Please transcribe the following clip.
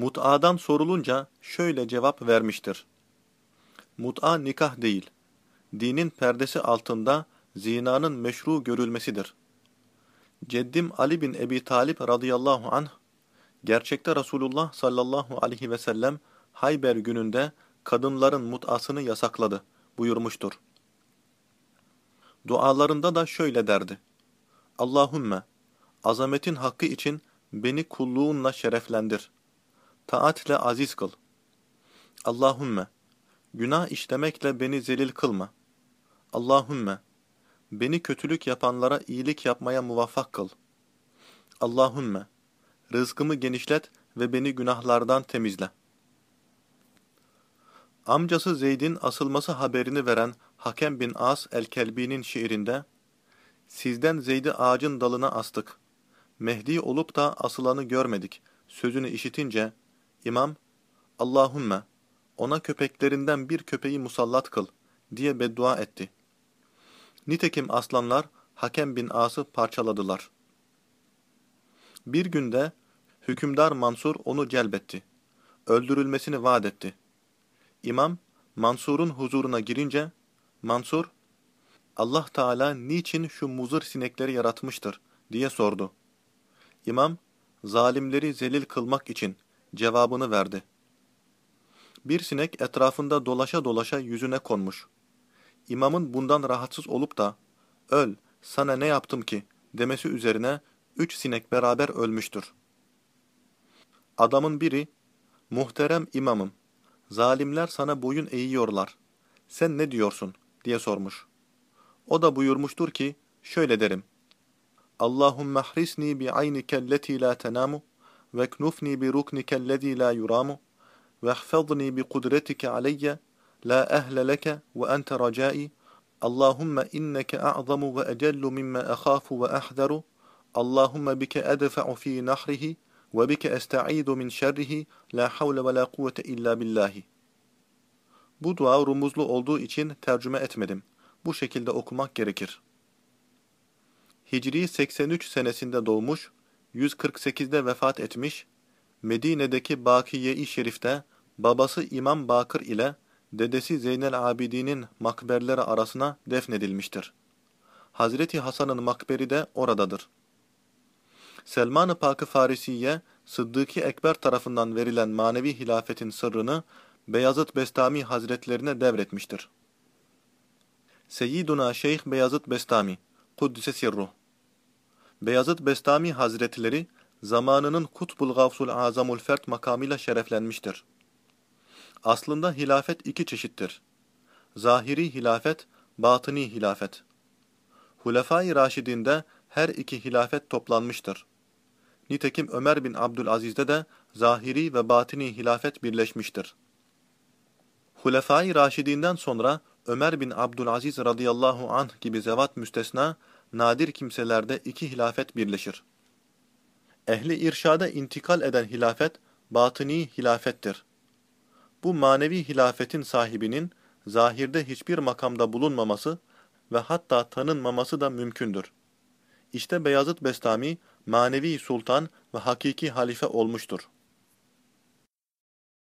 Mut'adan sorulunca şöyle cevap vermiştir. Mut'a nikah değil, dinin perdesi altında zinanın meşru görülmesidir. Ceddim Ali bin Ebi Talip radıyallahu anh, gerçekte Resulullah sallallahu aleyhi ve sellem Hayber gününde kadınların mut'asını yasakladı buyurmuştur. Dualarında da şöyle derdi. Allahümme, azametin hakkı için beni kulluğunla şereflendir. Taatle aziz kıl. Allahümme, günah işlemekle beni zelil kılma. Allahümme, beni kötülük yapanlara iyilik yapmaya muvaffak kıl. Allahümme, rızkımı genişlet ve beni günahlardan temizle. Amcası Zeyd'in asılması haberini veren Hakem bin As el-Kelbi'nin şiirinde, Sizden Zeyd'i ağacın dalına astık. Mehdi olup da asılanı görmedik. Sözünü işitince, İmam, Allahümme, ona köpeklerinden bir köpeği musallat kıl, diye beddua etti. Nitekim aslanlar, Hakem bin As'ı parçaladılar. Bir günde, hükümdar Mansur onu celbetti. Öldürülmesini vaat etti. İmam, Mansur'un huzuruna girince, Mansur, Allah Teala niçin şu muzır sinekleri yaratmıştır diye sordu. İmam, zalimleri zelil kılmak için cevabını verdi. Bir sinek etrafında dolaşa dolaşa yüzüne konmuş. İmamın bundan rahatsız olup da, öl, sana ne yaptım ki demesi üzerine üç sinek beraber ölmüştür. Adamın biri, muhterem imamım, zalimler sana boyun eğiyorlar. Sen ne diyorsun? diye sormuş. O da buyurmuştur ki, şöyle derim. Allahümme hrisni bi aynikelleti la tenamu la yuramu ve ihfazni bi kudretike aleyye la ehle leke ve ente racai Allahümme inneke a'zamu ve ecellu mimme akhafu ve ahzaru Allahümme bike edfa'u fi nahrihi ve bike esta'idu min şerrihi la havle ve la kuvvete illa billahi. Bu dua rumuzlu olduğu için tercüme etmedim. Bu şekilde okumak gerekir. Hicri 83 senesinde doğmuş, 148'de vefat etmiş, Medine'deki Bakiye-i Şerif'te babası İmam Bakır ile dedesi Zeynel Abidin'in makberleri arasına defnedilmiştir. Hazreti Hasan'ın makberi de oradadır. Selman-ı Pakı Farisiye, Sıddıki Ekber tarafından verilen manevi hilafetin sırrını Beyazıt Bestami Hazretlerine devretmiştir. Seyyiduna Şeyh Beyazıt Bestami, Kuddise Sirruh Beyazıt Bestami Hazretleri, zamanının Kutbul Gavsul Azamul Fert makamıyla şereflenmiştir. Aslında hilafet iki çeşittir. Zahiri hilafet, batıni hilafet. Hulefai Raşidinde her iki hilafet toplanmıştır. Nitekim Ömer bin Abdülaziz'de de zahiri ve batini hilafet birleşmiştir. Hulefai Raşidinden sonra Ömer bin Abdülaziz radıyallahu anh gibi zevat müstesna, nadir kimselerde iki hilafet birleşir. Ehli irşada intikal eden hilafet, batıni hilafettir. Bu manevi hilafetin sahibinin, zahirde hiçbir makamda bulunmaması ve hatta tanınmaması da mümkündür. İşte Beyazıt Bestami, manevi sultan ve hakiki halife olmuştur.